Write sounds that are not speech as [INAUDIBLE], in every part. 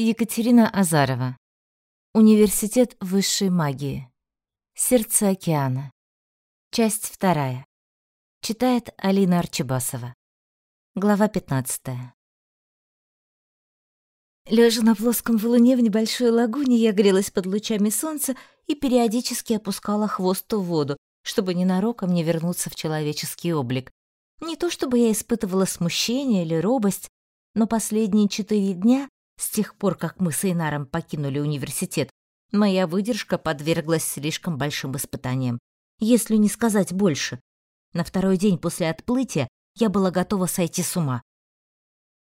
Екатерина Азарова. Университет высшей магии. Сердце океана. Часть вторая. Читает Алина Арчибасова. Глава 15. Лежа на плоском валуне в небольшой лагуне, я грелась под лучами солнца и периодически опускала хвост в воду, чтобы ненароком не вернуться в человеческий облик. Не то чтобы я испытывала смущение или робость, но последние четыре дня с тех пор, как мы с Эйнаром покинули университет, моя выдержка подверглась слишком большим испытаниям, если не сказать больше. На второй день после отплытия я была готова сойти с ума.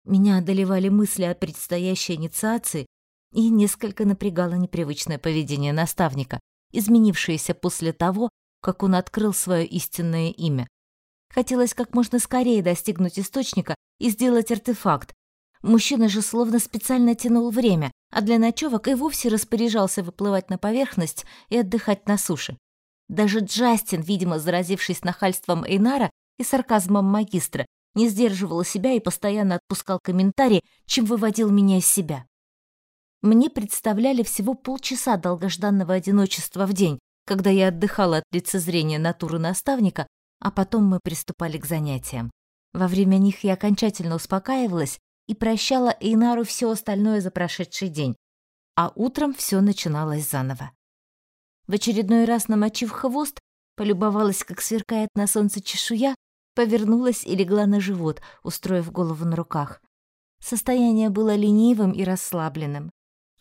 Меня одолевали мысли о предстоящей инициации и несколько напрягало непривычное поведение наставника, изменившееся после того, как он открыл свое истинное имя. Хотелось как можно скорее достигнуть источника и сделать артефакт, Мужчина же словно специально тянул время, а для ночевок и вовсе распоряжался выплывать на поверхность и отдыхать на суше. Даже Джастин, видимо, заразившись нахальством Эйнара и сарказмом магистра, не сдерживал себя и постоянно отпускал комментарии, чем выводил меня из себя. Мне представляли всего полчаса долгожданного одиночества в день, когда я отдыхала от лицезрения натуры наставника, а потом мы приступали к занятиям. Во время них я окончательно успокаивалась и прощала Эйнару все остальное за прошедший день, а утром все начиналось заново. В очередной раз намочив хвост, полюбовалась, как сверкает на солнце чешуя, повернулась и легла на живот, устроив голову на руках. Состояние было ленивым и расслабленным.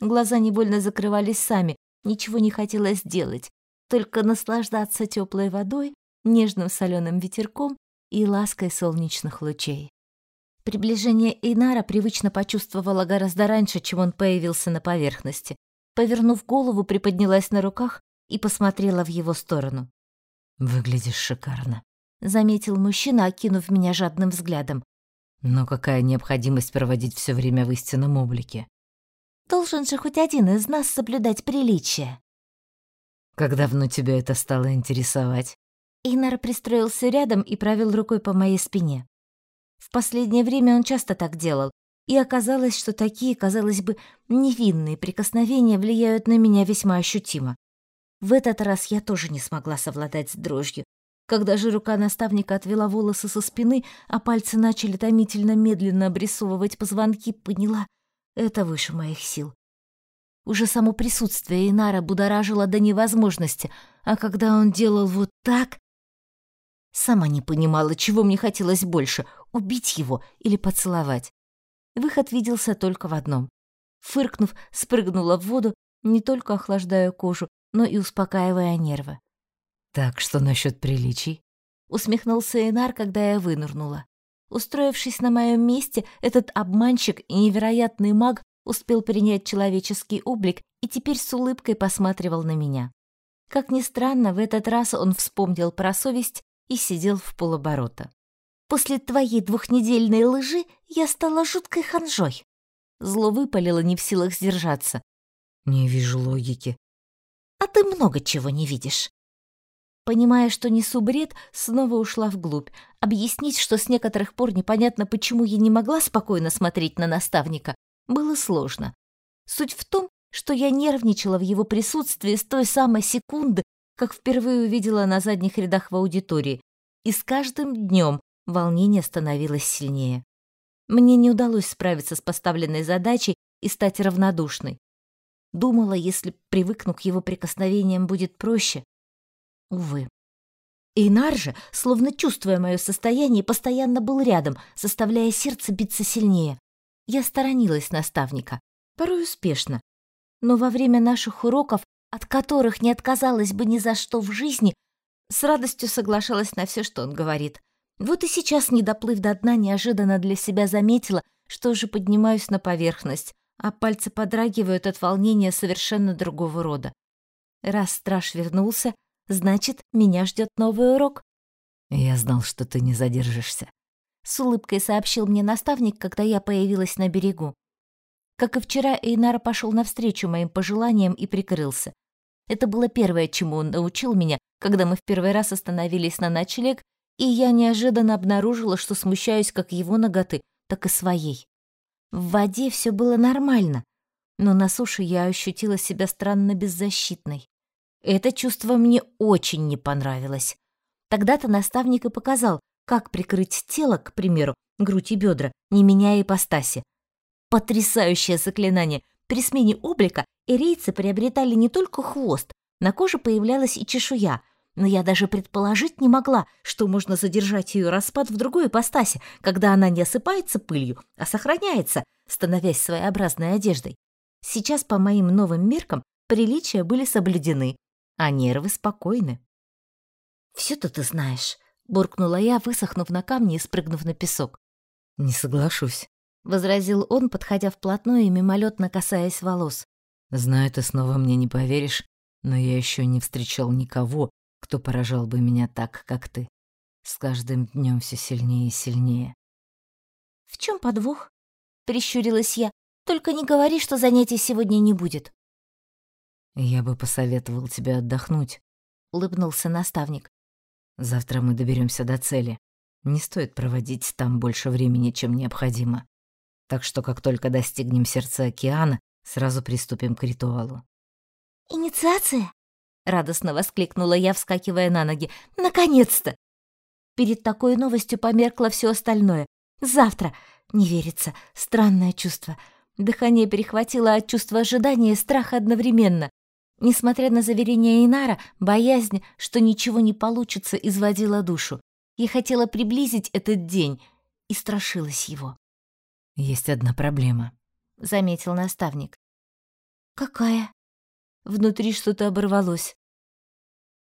Глаза невольно закрывались сами, ничего не хотелось делать, только наслаждаться теплой водой, нежным соленым ветерком и лаской солнечных лучей. Приближение Эйнара привычно почувствовала гораздо раньше, чем он появился на поверхности. Повернув голову, приподнялась на руках и посмотрела в его сторону. «Выглядишь шикарно», — заметил мужчина, окинув меня жадным взглядом. «Но какая необходимость проводить все время в истинном облике?» «Должен же хоть один из нас соблюдать приличие». «Как давно тебя это стало интересовать?» Эйнар пристроился рядом и провел рукой по моей спине. В последнее время он часто так делал, и оказалось, что такие, казалось бы, невинные прикосновения влияют на меня весьма ощутимо. В этот раз я тоже не смогла совладать с дрожью. Когда же рука наставника отвела волосы со спины, а пальцы начали томительно медленно обрисовывать позвонки, поняла — это выше моих сил. Уже само присутствие Инара будоражило до невозможности, а когда он делал вот так... Сама не понимала, чего мне хотелось больше убить его или поцеловать. Выход виделся только в одном. Фыркнув, спрыгнула в воду, не только охлаждая кожу, но и успокаивая нервы. «Так, что насчет приличий?» Усмехнулся Энар, когда я вынырнула. Устроившись на моем месте, этот обманщик и невероятный маг успел принять человеческий облик и теперь с улыбкой посматривал на меня. Как ни странно, в этот раз он вспомнил про совесть и сидел в полоборота. После твоей двухнедельной лжи я стала жуткой ханжой. Зло выпалило, не в силах сдержаться. Не вижу логики. А ты много чего не видишь. Понимая, что несу бред, снова ушла вглубь. Объяснить, что с некоторых пор непонятно, почему я не могла спокойно смотреть на наставника, было сложно. Суть в том, что я нервничала в его присутствии с той самой секунды, как впервые увидела на задних рядах в аудитории. И с каждым днем волнение становилось сильнее. Мне не удалось справиться с поставленной задачей и стать равнодушной. Думала, если привыкну к его прикосновениям, будет проще. Увы. Эйнар же, словно чувствуя мое состояние, постоянно был рядом, заставляя сердце биться сильнее. Я сторонилась наставника, порой успешно. Но во время наших уроков, от которых не отказалась бы ни за что в жизни, с радостью соглашалась на все, что он говорит — вот и сейчас, не доплыв до дна, неожиданно для себя заметила, что уже поднимаюсь на поверхность, а пальцы подрагивают от волнения совершенно другого рода. Раз страж вернулся, значит, меня ждет новый урок. Я знал, что ты не задержишься. С улыбкой сообщил мне наставник, когда я появилась на берегу. Как и вчера, Эйнара пошел навстречу моим пожеланиям и прикрылся. Это было первое, чему он научил меня, когда мы в первый раз остановились на ночлег и я неожиданно обнаружила, что смущаюсь как его ноготы, так и своей. В воде все было нормально. но на суше я ощутила себя странно беззащитной. Это чувство мне очень не понравилось. Тогда-то наставник и показал, как прикрыть тело, к примеру, грудь и бедра, не меняя ипостаси. Потрясающее заклинание! При смене облика эрейцы приобретали не только хвост, на коже появлялась и чешуя, но я даже предположить не могла, что можно задержать ее распад в другой ипостаси, когда она не осыпается пылью, а сохраняется, становясь своеобразной одеждой. Сейчас, по моим новым меркам, приличия были соблюдены, а нервы спокойны. «Всё-то ты знаешь», — буркнула я, высохнув на камне и спрыгнув на песок. «Не соглашусь», — возразил он, подходя вплотную и мимолетно касаясь волос. «Знаю, ты снова мне не поверишь, но я еще не встречал никого, кто поражал бы меня так, как ты. С каждым днем все сильнее и сильнее». «В чем подвох?» — прищурилась я. «Только не говори, что занятий сегодня не будет». «Я бы посоветовал тебе отдохнуть», — улыбнулся наставник. «Завтра мы доберемся до цели. Не стоит проводить там больше времени, чем необходимо. Так что как только достигнем сердца океана, сразу приступим к ритуалу». «Инициация?» — радостно воскликнула я, вскакивая на ноги. «Наконец-то!» Перед такой новостью померкло все остальное. «Завтра!» — не верится. Странное чувство. Дыхание перехватило от чувства ожидания и страха одновременно. Несмотря на заверения Инара, боязнь, что ничего не получится, изводила душу. Я хотела приблизить этот день и страшилась его. «Есть одна проблема», — заметил наставник. «Какая?» Внутри что-то оборвалось.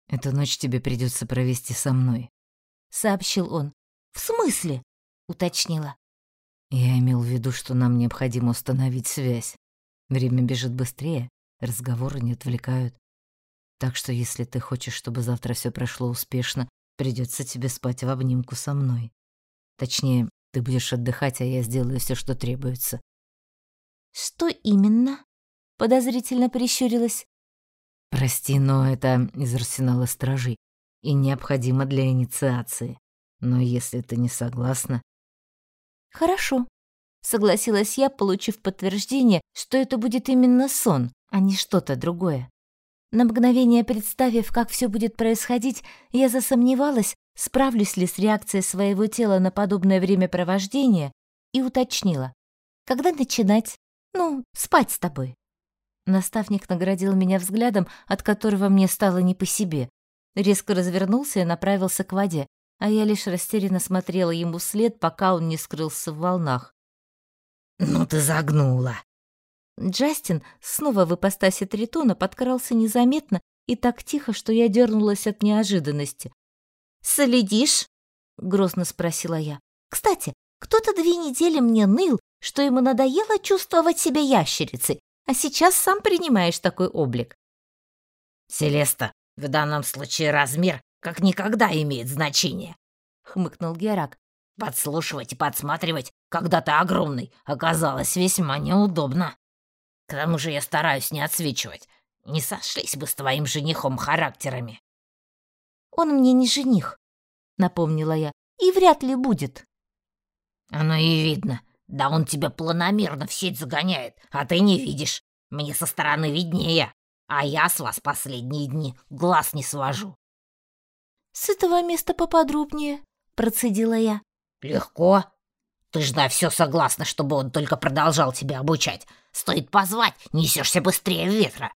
«Эту ночь тебе придется провести со мной», — сообщил он. «В смысле?» — уточнила. «Я имел в виду, что нам необходимо установить связь. Время бежит быстрее, разговоры не отвлекают. Так что если ты хочешь, чтобы завтра все прошло успешно, придется тебе спать в обнимку со мной. Точнее, ты будешь отдыхать, а я сделаю все, что требуется. Что именно? Подозрительно прищурилась. Прости, но это из арсенала стражей и необходимо для инициации. Но если ты не согласна... Хорошо, согласилась я, получив подтверждение, что это будет именно сон, а не что-то другое. На мгновение представив, как все будет происходить, я засомневалась, справлюсь ли с реакцией своего тела на подобное времяпровождение, и уточнила. «Когда начинать? Ну, спать с тобой». Наставник наградил меня взглядом, от которого мне стало не по себе. Резко развернулся и направился к воде, а я лишь растерянно смотрела ему вслед, пока он не скрылся в волнах. «Ну ты загнула!» Джастин снова в ипостаси Тритона подкрался незаметно и так тихо, что я дернулась от неожиданности. «Следишь?» — грозно спросила я. «Кстати, кто-то две недели мне ныл, что ему надоело чувствовать себя ящерицей, а сейчас сам принимаешь такой облик». «Селеста, в данном случае размер как никогда имеет значение», — хмыкнул Герак. «Подслушивать и подсматривать, когда ты огромный, оказалось весьма неудобно». К тому же я стараюсь не отсвечивать. Не сошлись бы с твоим женихом характерами. Он мне не жених, напомнила я, и вряд ли будет. Оно и видно. Да он тебя планомерно в сеть загоняет, а ты не видишь. Мне со стороны виднее, а я с вас последние дни глаз не свожу. С этого места поподробнее, процедила я. Легко. Ты ж на все согласна, чтобы он только продолжал тебя обучать. Стоит позвать, несешься быстрее ветра.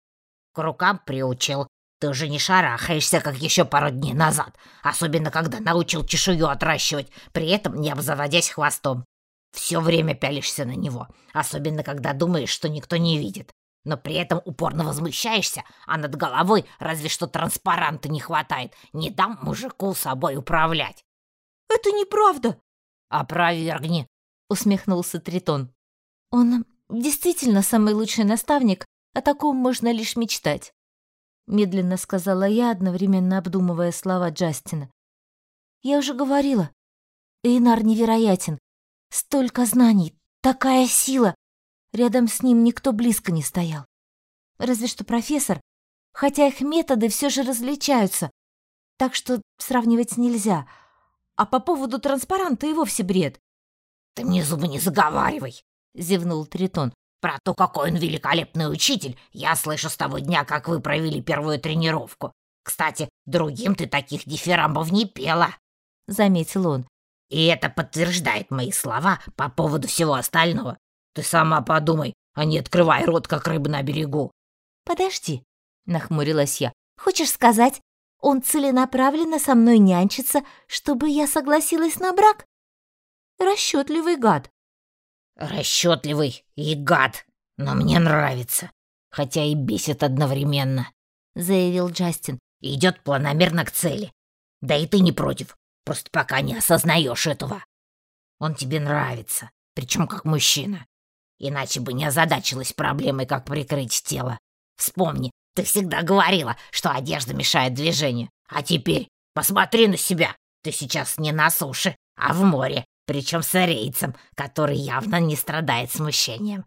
К рукам приучил. Ты уже не шарахаешься, как еще пару дней назад, особенно когда научил чешую отращивать, при этом не обзаводясь хвостом. Все время пялишься на него, особенно когда думаешь, что никто не видит. Но при этом упорно возмущаешься, а над головой разве что транспаранта не хватает. Не дам мужику собой управлять. «Это неправда!» «Опровергни!» — усмехнулся Тритон. «Он действительно самый лучший наставник, о таком можно лишь мечтать», — медленно сказала я, одновременно обдумывая слова Джастина. «Я уже говорила, Эйнар невероятен. Столько знаний, такая сила. Рядом с ним никто близко не стоял. Разве что профессор, хотя их методы все же различаются, так что сравнивать нельзя. А по поводу транспаранта и вовсе бред. «Ты мне зубы не заговаривай!» — зевнул Тритон. Про то, какой он великолепный учитель, я слышу с того дня, как вы провели первую тренировку. Кстати, другим ты таких дифирамбов не пела», — заметил он. «И это подтверждает мои слова по поводу всего остального. Ты сама подумай, а не открывай рот, как рыба на берегу». «Подожди», — нахмурилась я. «Хочешь сказать, он целенаправленно со мной нянчится, чтобы я согласилась на брак? Расчетливый гад». «Расчетливый и гад, но мне нравится, хотя и бесит одновременно», — заявил Джастин. «Идет планомерно к цели. Да и ты не против, просто пока не осознаешь этого. Он тебе нравится, причем как мужчина. Иначе бы не озадачилась проблемой, как прикрыть тело. Вспомни, ты всегда говорила, что одежда мешает движению. А теперь посмотри на себя. Ты сейчас не на суше, а в море, причем с рейцем, который явно не страдает смущением.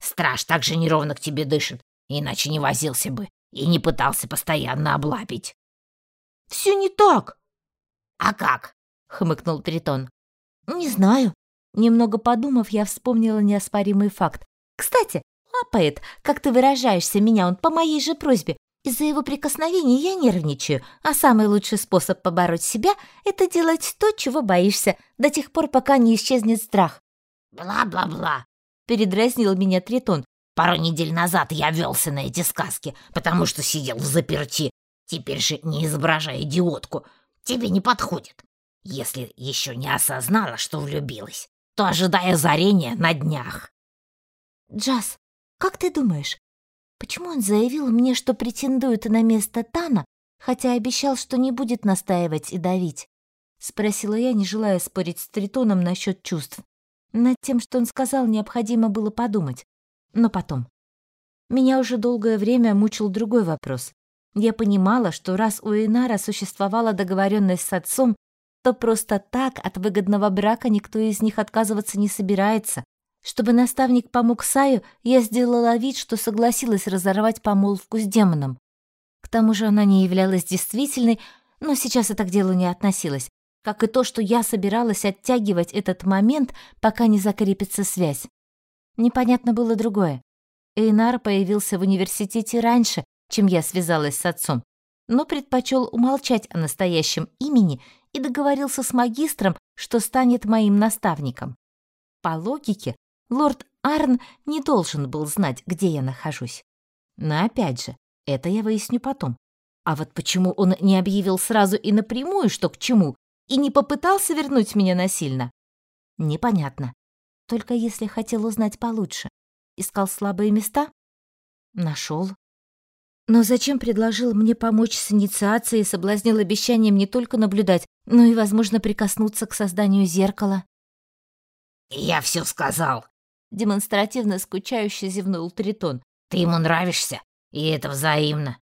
Страж так же неровно к тебе дышит, иначе не возился бы и не пытался постоянно облапить. «Все не так!» «А как?» — хмыкнул Тритон. «Не знаю». Немного подумав, я вспомнила неоспоримый факт. «Кстати, лапает, как ты выражаешься, меня он по моей же просьбе. Из-за его прикосновений я нервничаю, а самый лучший способ побороть себя — это делать то, чего боишься, до тех пор, пока не исчезнет страх. «Бла-бла-бла», — передразнил меня Тритон. «Пару недель назад я велся на эти сказки, потому что сидел в заперти. Теперь же не изображай идиотку. Тебе не подходит. Если еще не осознала, что влюбилась, то ожидай озарения на днях». «Джаз, как ты думаешь, Почему он заявил мне, что претендует на место Тана, хотя обещал, что не будет настаивать и давить? Спросила я, не желая спорить с Тритоном насчет чувств. Над тем, что он сказал, необходимо было подумать. Но потом. Меня уже долгое время мучил другой вопрос. Я понимала, что раз у Инара существовала договоренность с отцом, то просто так от выгодного брака никто из них отказываться не собирается, чтобы наставник помог Саю, я сделала вид, что согласилась разорвать помолвку с демоном. К тому же она не являлась действительной, но сейчас это к делу не относилось, как и то, что я собиралась оттягивать этот момент, пока не закрепится связь. Непонятно было другое. Эйнар появился в университете раньше, чем я связалась с отцом, но предпочел умолчать о настоящем имени и договорился с магистром, что станет моим наставником. По логике, Лорд Арн не должен был знать, где я нахожусь. Но опять же, это я выясню потом. А вот почему он не объявил сразу и напрямую, что к чему, и не попытался вернуть меня насильно? Непонятно. Только если хотел узнать получше. Искал слабые места? Нашел. Но зачем предложил мне помочь с инициацией и соблазнил обещанием не только наблюдать, но и, возможно, прикоснуться к созданию зеркала? «Я все сказал», Демонстративно скучающе зевнул Тритон. «Ты ему нравишься, и это взаимно.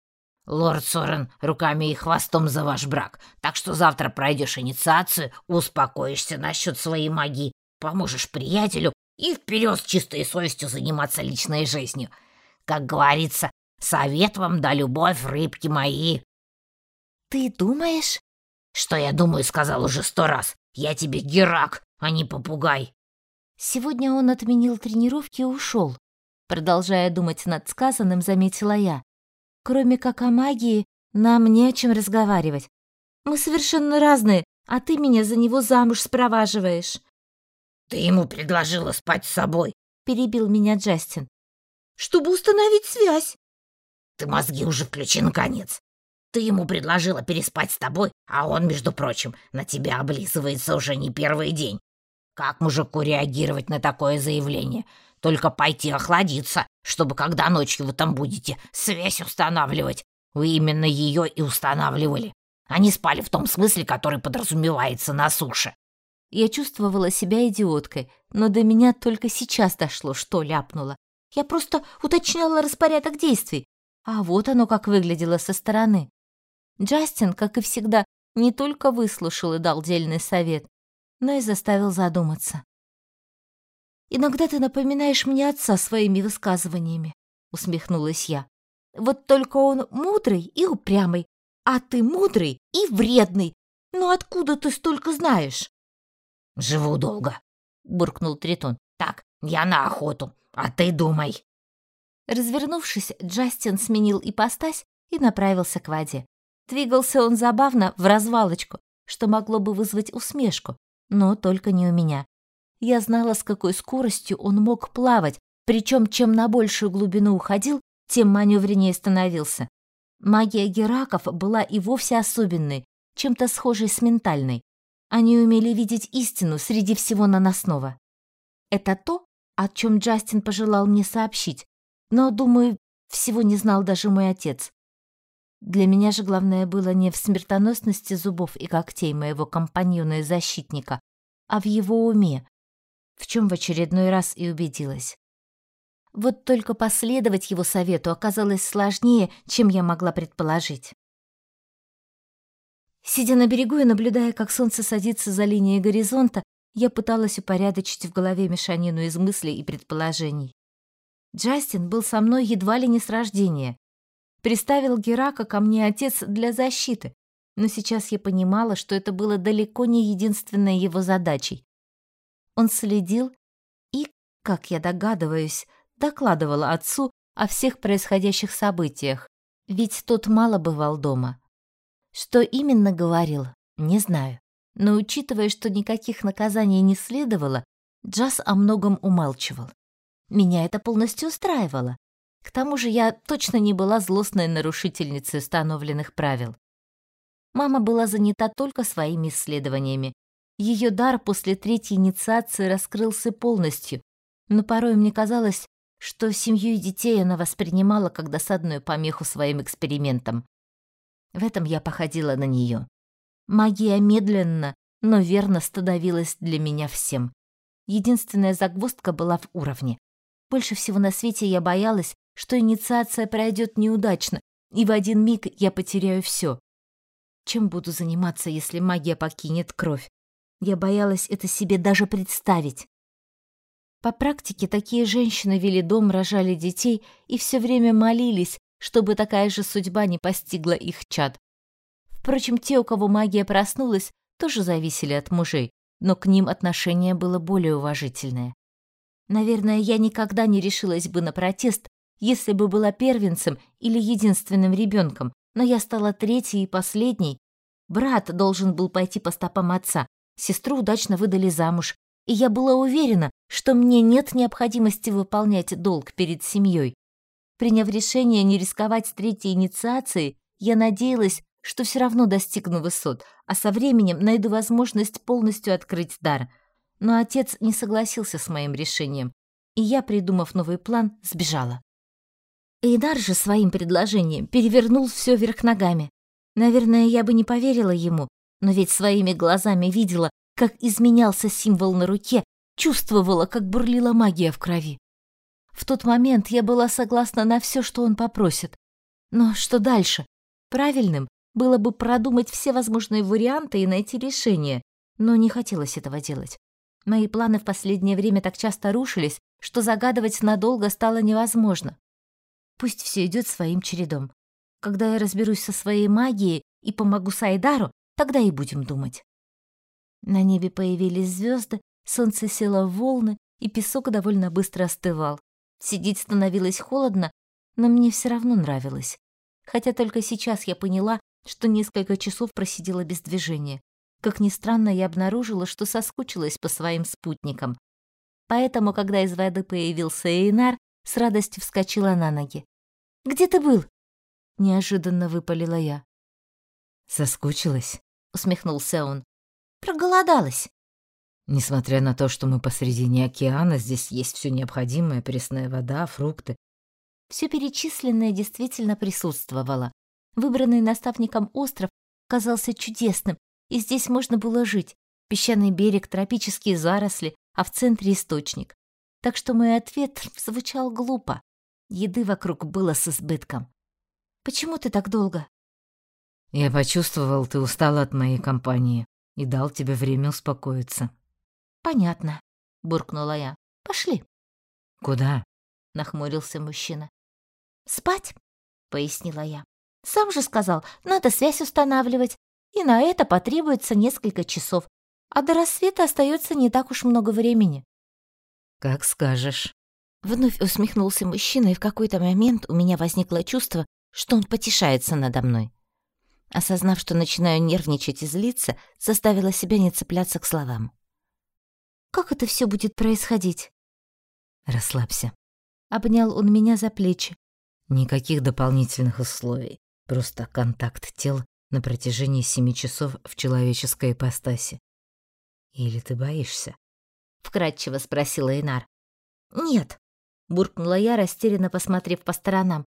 Лорд Сорен руками и хвостом за ваш брак, так что завтра пройдешь инициацию, успокоишься насчет своей магии, поможешь приятелю и вперед с чистой совестью заниматься личной жизнью. Как говорится, совет вам да любовь, рыбки мои». «Ты думаешь?» «Что я думаю, сказал уже сто раз. Я тебе герак, а не попугай». Сегодня он отменил тренировки и ушел. Продолжая думать над сказанным, заметила я. Кроме как о магии, нам не о чем разговаривать. Мы совершенно разные, а ты меня за него замуж спроваживаешь. Ты ему предложила спать с собой, перебил меня Джастин. Чтобы установить связь. Ты мозги уже включи наконец. Ты ему предложила переспать с тобой, а он, между прочим, на тебя облизывается уже не первый день. Как мужику реагировать на такое заявление? Только пойти охладиться, чтобы когда ночью вы там будете связь устанавливать, вы именно ее и устанавливали. Они спали в том смысле, который подразумевается на суше. Я чувствовала себя идиоткой, но до меня только сейчас дошло, что ляпнула. Я просто уточняла распорядок действий, а вот оно как выглядело со стороны. Джастин, как и всегда, не только выслушал и дал дельный совет, но и заставил задуматься. «Иногда ты напоминаешь мне отца своими высказываниями», — усмехнулась я. «Вот только он мудрый и упрямый, а ты мудрый и вредный. Ну откуда ты столько знаешь?» «Живу долго», — буркнул Тритон. «Так, я на охоту. А ты думай. Развернувшись, Джастин сменил ипостась и направился к воде. Двигался он забавно, в развалочку, что могло бы вызвать усмешку, но только не у меня. Я знала, с какой скоростью он мог плавать, причем чем на большую глубину уходил, тем маневреннее становился. Магия гераков была и вовсе особенной, чем-то схожей с ментальной. Они умели видеть истину среди всего наносного. Это то, о чем Джастин пожелал мне сообщить, но, думаю, всего не знал даже мой отец. Для меня же главное было не в смертоносности зубов и когтей моего компаньона и защитника, а в его уме, в чем в очередной раз и убедилась. Вот только последовать его совету оказалось сложнее, чем я могла предположить. Сидя на берегу и наблюдая, как солнце садится за линией горизонта, я пыталась упорядочить в голове мешанину из мыслей и предположений. Джастин был со мной едва ли не с рождения. Приставил Герака ко мне отец для защиты, но сейчас я понимала, что это было далеко не единственной его задачей. Он следил и, как я догадываюсь, докладывал отцу о всех происходящих событиях, ведь тот мало бывал дома. Что именно говорил, не знаю. Но учитывая, что никаких наказаний не следовало, Джаз о многом умалчивал. Меня это полностью устраивало. К тому же я точно не была злостной нарушительницей установленных правил. Мама была занята только своими исследованиями. Ее дар после третьей инициации раскрылся полностью, но порой мне казалось, что семью и детей она воспринимала как досадную помеху своим экспериментам. В этом я походила на нее. Магия медленно, но верно становилась для меня всем. Единственная загвоздка была в уровне. Больше всего на свете я боялась, что инициация пройдет неудачно, и в один миг я потеряю все. Чем буду заниматься, если магия покинет кровь? Я боялась это себе даже представить. По практике такие женщины вели дом, рожали детей и все время молились, чтобы такая же судьба не постигла их чад. Впрочем, те, у кого магия проснулась, тоже зависели от мужей, но к ним отношение было более уважительное. Наверное, я никогда не решилась бы на протест, если бы была первенцем или единственным ребенком, но я стала третьей и последней. Брат должен был пойти по стопам отца, сестру удачно выдали замуж, и я была уверена, что мне нет необходимости выполнять долг перед семьей. Приняв решение не рисковать третьей инициацией, я надеялась, что все равно достигну высот, а со временем найду возможность полностью открыть дар — но отец не согласился с моим решением, и я, придумав новый план, сбежала. Эйдар же своим предложением перевернул все вверх ногами. Наверное, я бы не поверила ему, но ведь своими глазами видела, как изменялся символ на руке, чувствовала, как бурлила магия в крови. В тот момент я была согласна на все, что он попросит. Но что дальше? Правильным было бы продумать все возможные варианты и найти решение, но не хотелось этого делать. Мои планы в последнее время так часто рушились, что загадывать надолго стало невозможно. Пусть все идет своим чередом. Когда я разберусь со своей магией и помогу Сайдару, тогда и будем думать. На небе появились звезды, солнце село в волны, и песок довольно быстро остывал. Сидеть становилось холодно, но мне все равно нравилось. Хотя только сейчас я поняла, что несколько часов просидела без движения. Как ни странно, я обнаружила, что соскучилась по своим спутникам. Поэтому, когда из воды появился Эйнар, с радостью вскочила на ноги. «Где ты был?» — неожиданно выпалила я. «Соскучилась?» — усмехнулся он. «Проголодалась». «Несмотря на то, что мы посредине океана, здесь есть все необходимое, пресная вода, фрукты». Все перечисленное действительно присутствовало. Выбранный наставником остров казался чудесным, и здесь можно было жить. Песчаный берег, тропические заросли, а в центре источник. Так что мой ответ [LAUGHS] звучал глупо. Еды вокруг было с избытком. «Почему ты так долго?» «Я почувствовал, ты устала от моей компании и дал тебе время успокоиться». «Понятно», — буркнула я. «Пошли». «Куда?» — нахмурился мужчина. «Спать», — пояснила я. «Сам же сказал, надо связь устанавливать и на это потребуется несколько часов, а до рассвета остается не так уж много времени. «Как скажешь». Вновь усмехнулся мужчина, и в какой-то момент у меня возникло чувство, что он потешается надо мной. Осознав, что начинаю нервничать и злиться, заставила себя не цепляться к словам. «Как это все будет происходить?» «Расслабься». Обнял он меня за плечи. Никаких дополнительных условий. Просто контакт тел на протяжении семи часов в человеческой ипостаси. Или ты боишься? Вкратчиво спросила Инар. Нет, буркнула я, растерянно посмотрев по сторонам.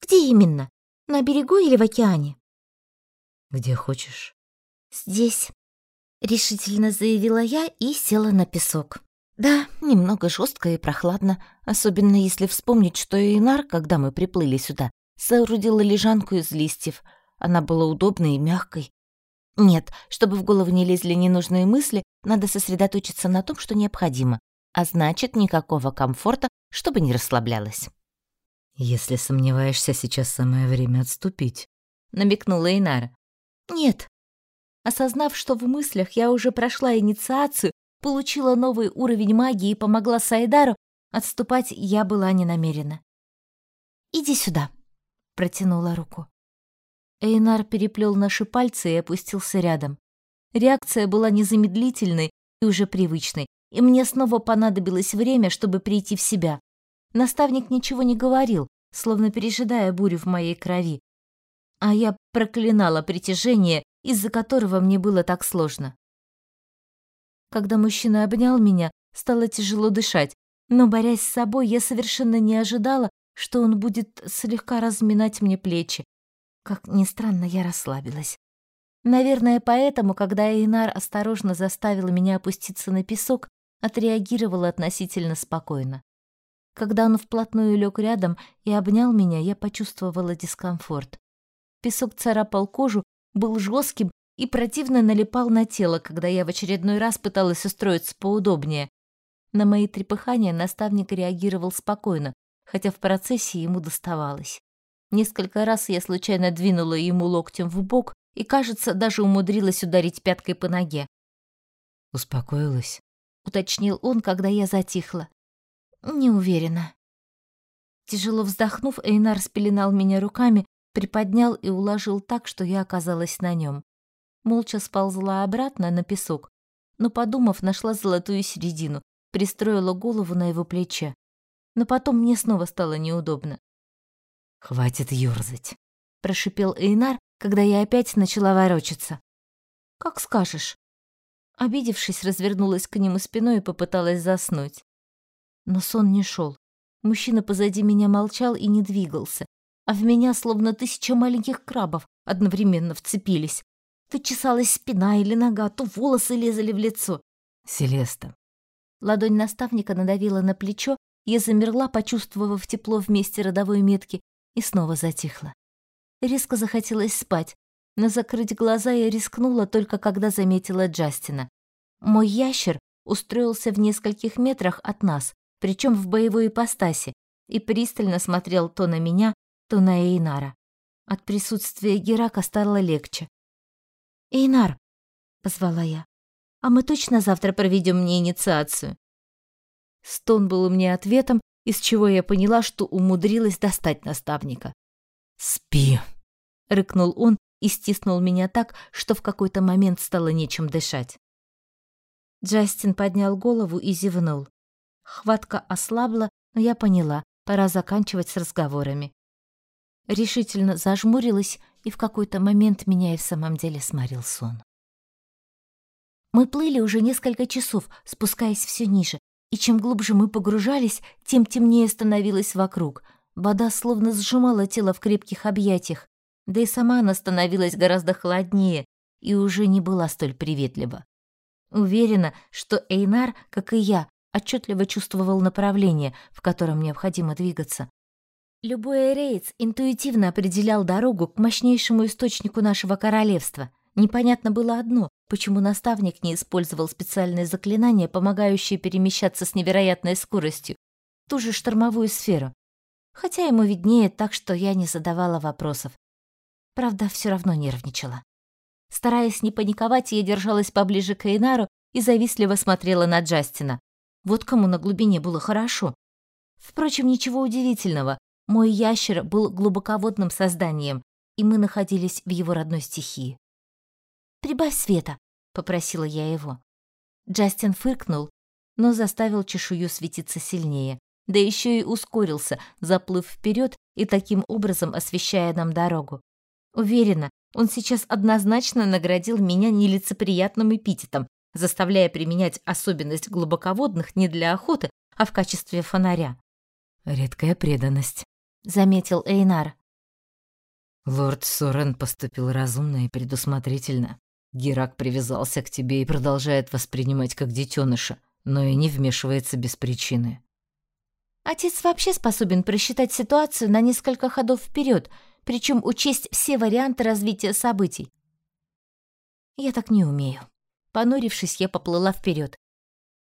Где именно? На берегу или в океане? Где хочешь. Здесь, решительно заявила я и села на песок. Да, немного жестко и прохладно, особенно если вспомнить, что Инар, когда мы приплыли сюда, соорудила лежанку из листьев. Она была удобной и мягкой. Нет, чтобы в голову не лезли ненужные мысли, надо сосредоточиться на том, что необходимо. А значит, никакого комфорта, чтобы не расслаблялась. «Если сомневаешься, сейчас самое время отступить», — намекнула Инара. «Нет». Осознав, что в мыслях я уже прошла инициацию, получила новый уровень магии и помогла Сайдару, отступать я была не намерена. «Иди сюда», — протянула руку. Эйнар переплел наши пальцы и опустился рядом. Реакция была незамедлительной и уже привычной, и мне снова понадобилось время, чтобы прийти в себя. Наставник ничего не говорил, словно пережидая бурю в моей крови. А я проклинала притяжение, из-за которого мне было так сложно. Когда мужчина обнял меня, стало тяжело дышать, но, борясь с собой, я совершенно не ожидала, что он будет слегка разминать мне плечи. Как ни странно, я расслабилась. Наверное, поэтому, когда Эйнар осторожно заставил меня опуститься на песок, отреагировала относительно спокойно. Когда он вплотную лег рядом и обнял меня, я почувствовала дискомфорт. Песок царапал кожу, был жестким и противно налипал на тело, когда я в очередной раз пыталась устроиться поудобнее. На мои трепыхания наставник реагировал спокойно, хотя в процессе ему доставалось. Несколько раз я случайно двинула ему локтем в бок и, кажется, даже умудрилась ударить пяткой по ноге. «Успокоилась?» — уточнил он, когда я затихла. «Не уверена». Тяжело вздохнув, Эйнар спеленал меня руками, приподнял и уложил так, что я оказалась на нем молча сползла обратно на песок, но, подумав, нашла золотую середину, пристроила голову на его плече. Но потом мне снова стало неудобно. «Хватит ёрзать», — прошипел Эйнар, когда я опять начала ворочаться. «Как скажешь». Обидевшись, развернулась к нему спиной и попыталась заснуть. Но сон не шел. Мужчина позади меня молчал и не двигался, а в меня словно тысяча маленьких крабов одновременно вцепились. То чесалась спина или нога, то волосы лезали в лицо. «Селеста». Ладонь наставника надавила на плечо, я замерла, почувствовав тепло вместе родовой метки, и снова затихла. Резко захотелось спать, но закрыть глаза я рискнула только когда заметила Джастина. Мой ящер устроился в нескольких метрах от нас, причем в боевой ипостаси, и пристально смотрел то на меня, то на Эйнара. От присутствия Герака стало легче. «Эйнар», — позвала я, — «а мы точно завтра проведем мне инициацию?» Стон был мне ответом, из чего я поняла, что умудрилась достать наставника. «Спи», — рыкнул он и стиснул меня так, что в какой-то момент стало нечем дышать. Джастин поднял голову и зевнул. Хватка ослабла, но я поняла, пора заканчивать с разговорами. Решительно зажмурилась и в какой-то момент меня и в самом деле сморил сон. Мы плыли уже несколько часов, спускаясь все ниже, и чем глубже мы погружались, тем темнее становилось вокруг. Вода словно сжимала тело в крепких объятиях, да и сама она становилась гораздо холоднее и уже не была столь приветлива. Уверена, что Эйнар, как и я, отчетливо чувствовал направление, в котором необходимо двигаться, Любой рейц интуитивно определял дорогу к мощнейшему источнику нашего королевства. Непонятно было одно, почему наставник не использовал специальное заклинание, помогающее перемещаться с невероятной скоростью, ту же штормовую сферу. Хотя ему виднее, так что я не задавала вопросов. Правда, все равно нервничала. Стараясь не паниковать, я держалась поближе к Эйнару и завистливо смотрела на Джастина. Вот кому на глубине было хорошо. Впрочем, ничего удивительного. Мой ящер был глубоководным созданием, и мы находились в его родной стихии. «Прибавь света», — попросила я его. Джастин фыркнул, но заставил чешую светиться сильнее, да еще и ускорился, заплыв вперед и таким образом освещая нам дорогу. Уверена, он сейчас однозначно наградил меня нелицеприятным эпитетом, заставляя применять особенность глубоководных не для охоты, а в качестве фонаря. «Редкая преданность», — заметил Эйнар. «Лорд Сорен поступил разумно и предусмотрительно. Герак привязался к тебе и продолжает воспринимать как детеныша, но и не вмешивается без причины. Отец вообще способен просчитать ситуацию на несколько ходов вперед, причем учесть все варианты развития событий. Я так не умею. Понурившись, я поплыла вперед.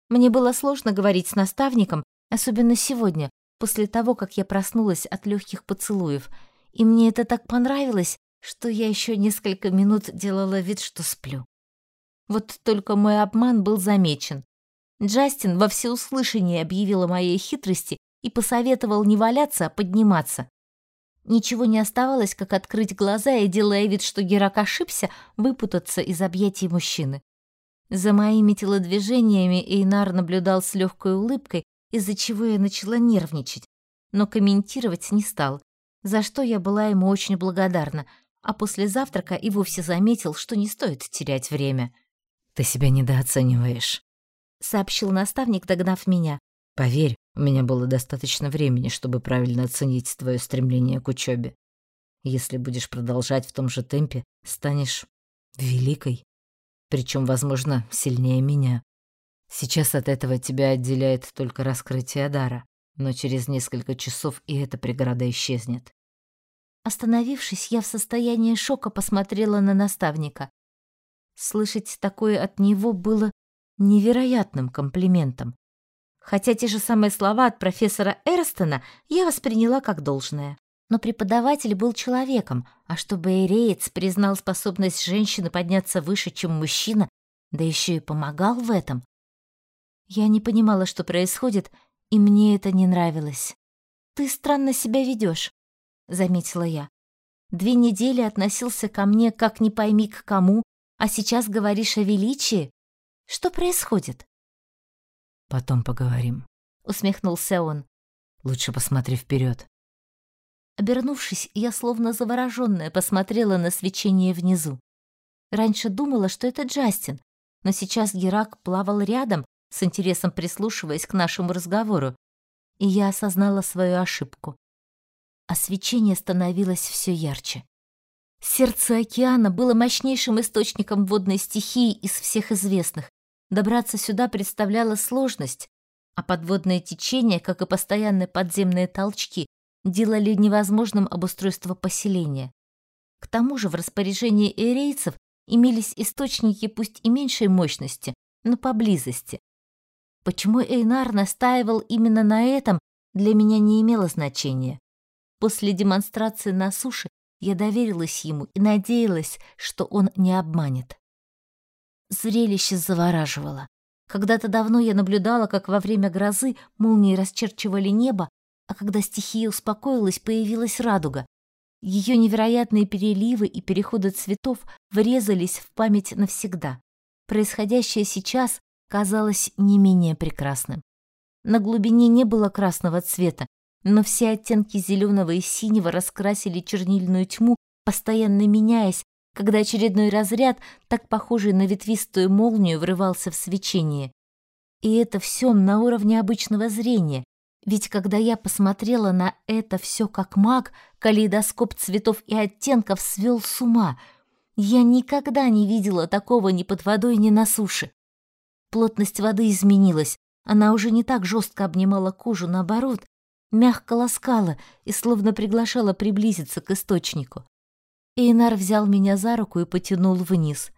Мне было сложно говорить с наставником, особенно сегодня, после того, как я проснулась от легких поцелуев, и мне это так понравилось, что я еще несколько минут делала вид, что сплю. Вот только мой обман был замечен. Джастин во всеуслышание объявил о моей хитрости и посоветовал не валяться, а подниматься. Ничего не оставалось, как открыть глаза и, делая вид, что Герак ошибся, выпутаться из объятий мужчины. За моими телодвижениями Эйнар наблюдал с легкой улыбкой, из-за чего я начала нервничать, но комментировать не стал, за что я была ему очень благодарна, а после завтрака и вовсе заметил, что не стоит терять время. «Ты себя недооцениваешь», — сообщил наставник, догнав меня. «Поверь, у меня было достаточно времени, чтобы правильно оценить твое стремление к учебе. Если будешь продолжать в том же темпе, станешь великой, причем, возможно, сильнее меня. Сейчас от этого тебя отделяет только раскрытие дара, но через несколько часов и эта преграда исчезнет. Остановившись, я в состоянии шока посмотрела на наставника. Слышать такое от него было невероятным комплиментом. Хотя те же самые слова от профессора Эрстона я восприняла как должное. Но преподаватель был человеком, а чтобы Эреец признал способность женщины подняться выше, чем мужчина, да еще и помогал в этом. Я не понимала, что происходит, и мне это не нравилось. «Ты странно себя ведешь. — заметила я. «Две недели относился ко мне как не пойми к кому, а сейчас говоришь о величии? Что происходит?» «Потом поговорим», — усмехнулся он. «Лучше посмотри вперед. Обернувшись, я словно завороженная посмотрела на свечение внизу. Раньше думала, что это Джастин, но сейчас Герак плавал рядом, с интересом прислушиваясь к нашему разговору, и я осознала свою ошибку а свечение становилось все ярче. Сердце океана было мощнейшим источником водной стихии из всех известных. Добраться сюда представляло сложность, а подводное течение, как и постоянные подземные толчки, делали невозможным обустройство поселения. К тому же в распоряжении эрейцев имелись источники пусть и меньшей мощности, но поблизости. Почему Эйнар настаивал именно на этом, для меня не имело значения. После демонстрации на суше я доверилась ему и надеялась, что он не обманет. Зрелище завораживало. Когда-то давно я наблюдала, как во время грозы молнии расчерчивали небо, а когда стихия успокоилась, появилась радуга. Ее невероятные переливы и переходы цветов врезались в память навсегда. Происходящее сейчас казалось не менее прекрасным. На глубине не было красного цвета, но все оттенки зеленого и синего раскрасили чернильную тьму, постоянно меняясь, когда очередной разряд, так похожий на ветвистую молнию, врывался в свечение. И это все на уровне обычного зрения, ведь когда я посмотрела на это все как маг, калейдоскоп цветов и оттенков свел с ума. Я никогда не видела такого ни под водой, ни на суше. Плотность воды изменилась, она уже не так жестко обнимала кожу, наоборот, мягко ласкала и словно приглашала приблизиться к источнику. Эйнар взял меня за руку и потянул вниз.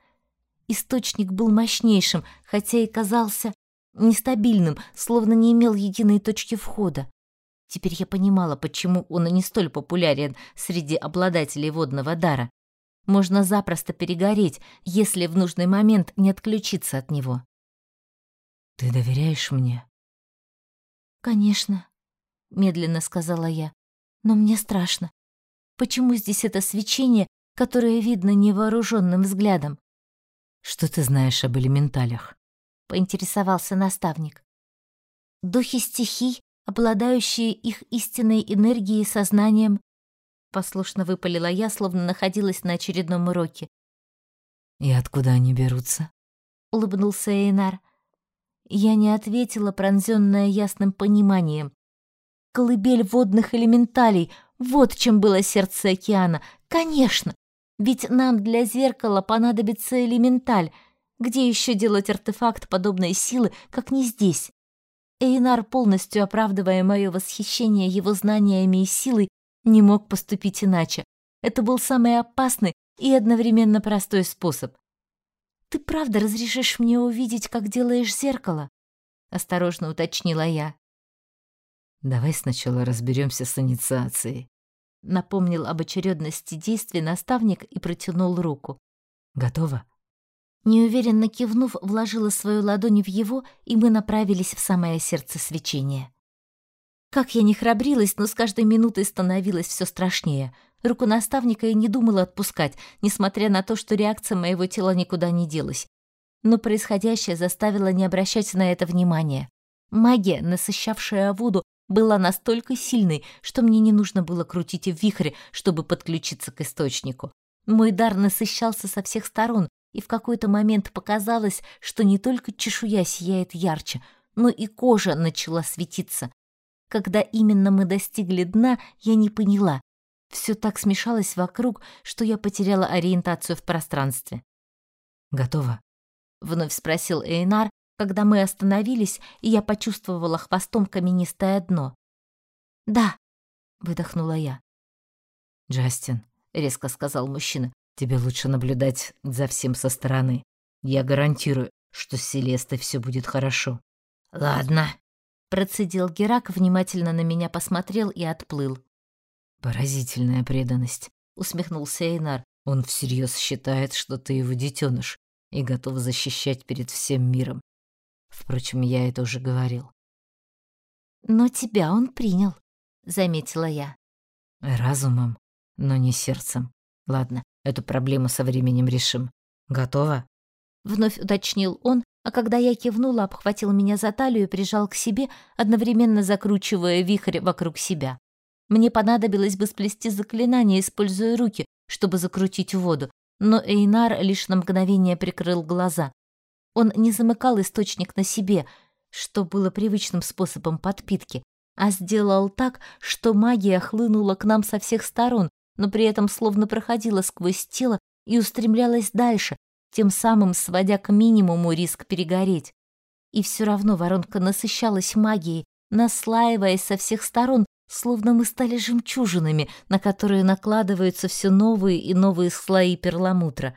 Источник был мощнейшим, хотя и казался нестабильным, словно не имел единой точки входа. Теперь я понимала, почему он не столь популярен среди обладателей водного дара. Можно запросто перегореть, если в нужный момент не отключиться от него. «Ты доверяешь мне?» «Конечно», медленно сказала я. Но мне страшно. Почему здесь это свечение, которое видно невооруженным взглядом? Что ты знаешь об элементалях? поинтересовался наставник. Духи стихий, обладающие их истинной энергией и сознанием, послушно выпалила я, словно находилась на очередном уроке. И откуда они берутся? улыбнулся Эйнар. Я не ответила, пронзённая ясным пониманием. Колыбель водных элементалей — вот чем было сердце океана. Конечно, ведь нам для зеркала понадобится элементаль. Где еще делать артефакт подобной силы, как не здесь? Эйнар, полностью оправдывая мое восхищение его знаниями и силой, не мог поступить иначе. Это был самый опасный и одновременно простой способ. «Ты правда разрешишь мне увидеть, как делаешь зеркало?» — осторожно уточнила я. «Давай сначала разберемся с инициацией», — напомнил об очередности действий наставник и протянул руку. «Готово?» Неуверенно кивнув, вложила свою ладонь в его, и мы направились в самое сердце свечения. Как я не храбрилась, но с каждой минутой становилось все страшнее. Руку наставника я не думала отпускать, несмотря на то, что реакция моего тела никуда не делась. Но происходящее заставило не обращать на это внимания. Магия, насыщавшая воду, была настолько сильной, что мне не нужно было крутить в вихре, чтобы подключиться к источнику. Мой дар насыщался со всех сторон, и в какой-то момент показалось, что не только чешуя сияет ярче, но и кожа начала светиться. Когда именно мы достигли дна, я не поняла. Все так смешалось вокруг, что я потеряла ориентацию в пространстве. «Готово?» — вновь спросил Эйнар, когда мы остановились, и я почувствовала хвостом каменистое дно. «Да», — выдохнула я. «Джастин», — резко сказал мужчина, Тебе лучше наблюдать за всем со стороны. Я гарантирую, что с Селестой все будет хорошо. Ладно, процедил Герак, внимательно на меня посмотрел и отплыл. Поразительная преданность, усмехнулся Эйнар. Он всерьез считает, что ты его детеныш и готов защищать перед всем миром. Впрочем, я это уже говорил. Но тебя он принял, заметила я. Разумом, но не сердцем. Ладно, Эту проблему со временем решим. Готово?» Вновь уточнил он, а когда я кивнула, обхватил меня за талию и прижал к себе, одновременно закручивая вихрь вокруг себя. Мне понадобилось бы сплести заклинание, используя руки, чтобы закрутить воду, но Эйнар лишь на мгновение прикрыл глаза. Он не замыкал источник на себе, что было привычным способом подпитки, а сделал так, что магия хлынула к нам со всех сторон, но при этом словно проходила сквозь тело и устремлялась дальше, тем самым сводя к минимуму риск перегореть. И все равно воронка насыщалась магией, наслаиваясь со всех сторон, словно мы стали жемчужинами, на которые накладываются все новые и новые слои перламутра.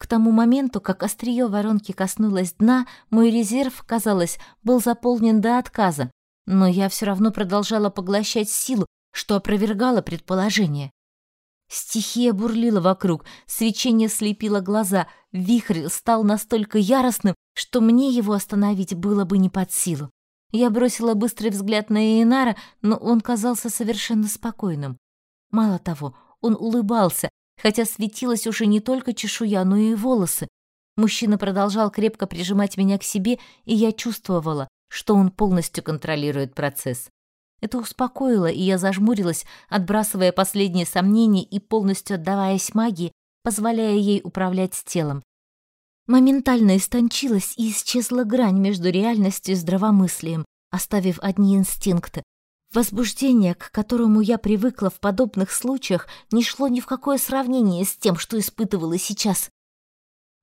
К тому моменту, как острие воронки коснулось дна, мой резерв, казалось, был заполнен до отказа, но я все равно продолжала поглощать силу, что опровергало предположение. Стихия бурлила вокруг, свечение слепило глаза, вихрь стал настолько яростным, что мне его остановить было бы не под силу. Я бросила быстрый взгляд на Эйнара, но он казался совершенно спокойным. Мало того, он улыбался, хотя светилась уже не только чешуя, но и волосы. Мужчина продолжал крепко прижимать меня к себе, и я чувствовала, что он полностью контролирует процесс. Это успокоило, и я зажмурилась, отбрасывая последние сомнения и полностью отдаваясь магии, позволяя ей управлять телом. Моментально истончилась и исчезла грань между реальностью и здравомыслием, оставив одни инстинкты. Возбуждение, к которому я привыкла в подобных случаях, не шло ни в какое сравнение с тем, что испытывала сейчас.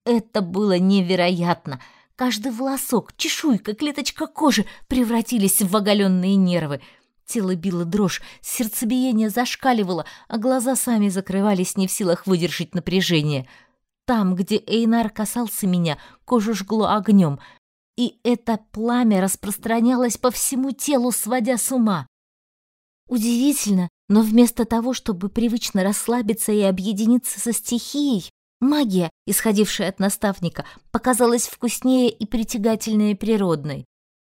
Это было невероятно. Каждый волосок, чешуйка, клеточка кожи превратились в оголенные нервы — Тело било дрожь, сердцебиение зашкаливало, а глаза сами закрывались не в силах выдержать напряжение. Там, где Эйнар касался меня, кожу жгло огнем, и это пламя распространялось по всему телу, сводя с ума. Удивительно, но вместо того, чтобы привычно расслабиться и объединиться со стихией, магия, исходившая от наставника, показалась вкуснее и притягательнее природной.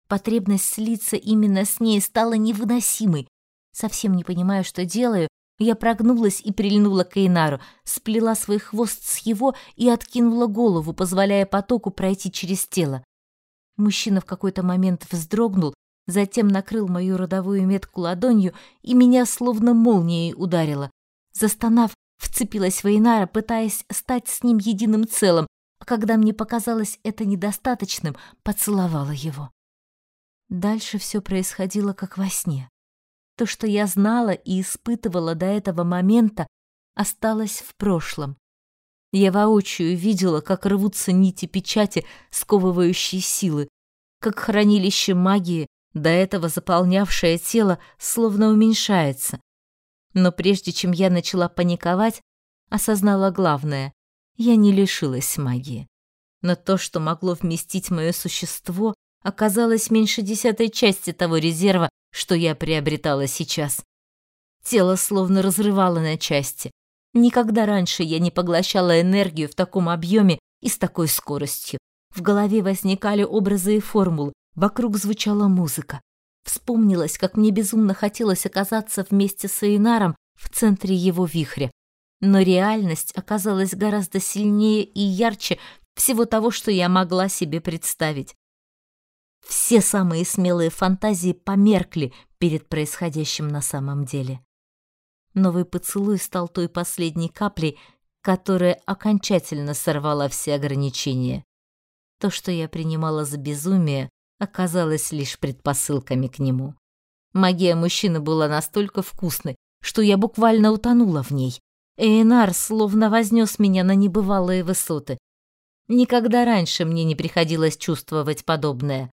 Потребность слиться именно с ней стала невыносимой. Совсем не понимая, что делаю, я прогнулась и прильнула к Эйнару, сплела свой хвост с его и откинула голову, позволяя потоку пройти через тело. Мужчина в какой-то момент вздрогнул, затем накрыл мою родовую метку ладонью и меня словно молнией ударило. Застонав, вцепилась в Эйнара, пытаясь стать с ним единым целым, а когда мне показалось это недостаточным, поцеловала его. Дальше все происходило как во сне. То, что я знала и испытывала до этого момента, осталось в прошлом. Я воочию видела, как рвутся нити печати, сковывающие силы, как хранилище магии, до этого заполнявшее тело, словно уменьшается. Но прежде чем я начала паниковать, осознала главное — я не лишилась магии. Но то, что могло вместить мое существо, оказалось меньше десятой части того резерва, что я приобретала сейчас. Тело словно разрывало на части. Никогда раньше я не поглощала энергию в таком объеме и с такой скоростью. В голове возникали образы и формулы, вокруг звучала музыка. Вспомнилось, как мне безумно хотелось оказаться вместе с Эйнаром в центре его вихря. Но реальность оказалась гораздо сильнее и ярче всего того, что я могла себе представить. Все самые смелые фантазии померкли перед происходящим на самом деле. Новый поцелуй стал той последней каплей, которая окончательно сорвала все ограничения. То, что я принимала за безумие, оказалось лишь предпосылками к нему. Магия мужчины была настолько вкусной, что я буквально утонула в ней. Эйнар словно вознес меня на небывалые высоты. Никогда раньше мне не приходилось чувствовать подобное.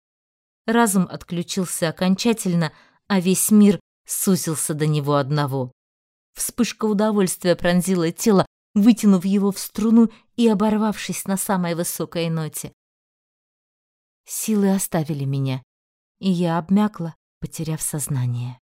Разум отключился окончательно, а весь мир сузился до него одного. Вспышка удовольствия пронзила тело, вытянув его в струну и оборвавшись на самой высокой ноте. Силы оставили меня, и я обмякла, потеряв сознание.